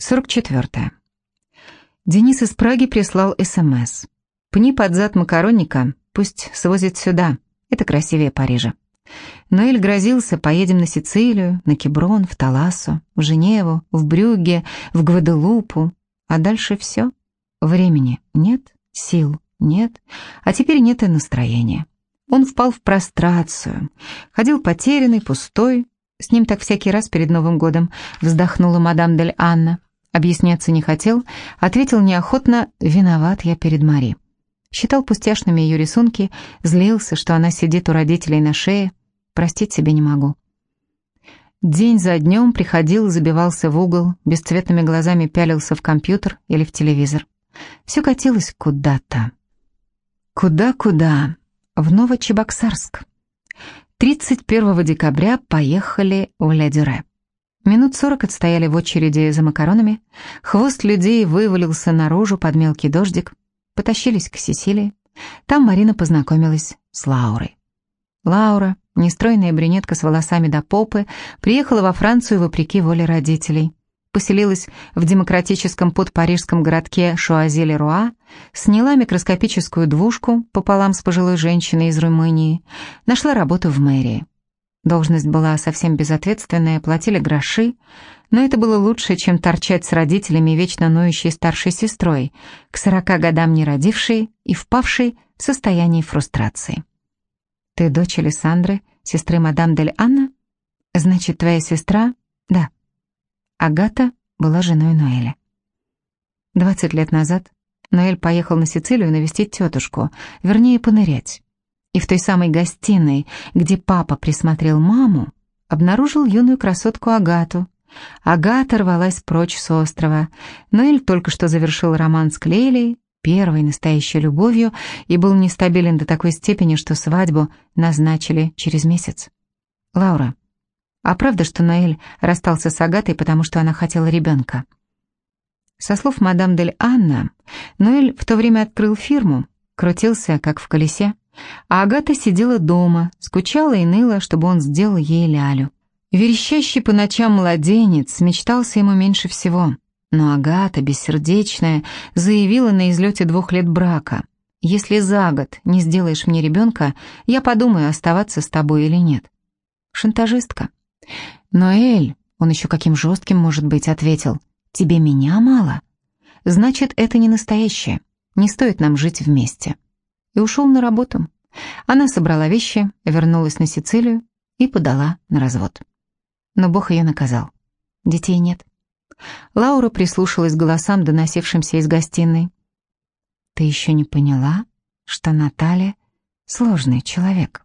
44. Денис из Праги прислал СМС. «Пни под зад макаронника, пусть свозит сюда, это красивее Парижа». Ноэль грозился, поедем на Сицилию, на Кеброн, в Таласу, в Женеву, в Брюгге, в Гваделупу. А дальше все. Времени нет, сил нет, а теперь нет и настроения. Он впал в прострацию, ходил потерянный, пустой. С ним так всякий раз перед Новым годом вздохнула мадам Дель Анна. Объясняться не хотел, ответил неохотно «виноват я перед Мари». Считал пустяшными ее рисунки, злился, что она сидит у родителей на шее. Простить себе не могу. День за днем приходил, забивался в угол, бесцветными глазами пялился в компьютер или в телевизор. Все катилось куда-то. Куда-куда? В Новочебоксарск. 31 декабря поехали в Ля-Дюре. Минут сорок отстояли в очереди за макаронами. Хвост людей вывалился наружу под мелкий дождик. Потащились к Сесилии. Там Марина познакомилась с Лаурой. Лаура, нестройная брюнетка с волосами до попы, приехала во Францию вопреки воле родителей. Поселилась в демократическом подпарижском городке Шуазеле-Руа, сняла микроскопическую двушку пополам с пожилой женщиной из Румынии, нашла работу в мэрии. Должность была совсем безответственная, платили гроши, но это было лучше, чем торчать с родителями вечно ноющей старшей сестрой, к сорока годам не родившей и впавшей в состояние фрустрации. «Ты дочь Александры, сестры мадам Дель Анна? Значит, твоя сестра?» «Да». Агата была женой Ноэля. Двадцать лет назад Ноэль поехал на Сицилию навестить тетушку, вернее, понырять и в той самой гостиной, где папа присмотрел маму, обнаружил юную красотку Агату. Агата рвалась прочь с острова. Ноэль только что завершил роман с Клелей, первой настоящей любовью, и был нестабилен до такой степени, что свадьбу назначили через месяц. «Лаура, а правда, что Ноэль расстался с Агатой, потому что она хотела ребенка?» Со слов мадам Дель Анна, Ноэль в то время открыл фирму, крутился, как в колесе. А Агата сидела дома, скучала и ныла, чтобы он сделал ей лялю. Верещащий по ночам младенец мечтался ему меньше всего. Но Агата, бессердечная, заявила на излете двух лет брака. «Если за год не сделаешь мне ребенка, я подумаю, оставаться с тобой или нет». Шантажистка. «Но Эль, он еще каким жестким может быть», — ответил, «тебе меня мало? Значит, это не настоящее. Не стоит нам жить вместе» и ушел на работу. Она собрала вещи, вернулась на Сицилию и подала на развод. Но Бог ее наказал. Детей нет. Лаура прислушалась к голосам, доносившимся из гостиной. «Ты еще не поняла, что Наталья — сложный человек?»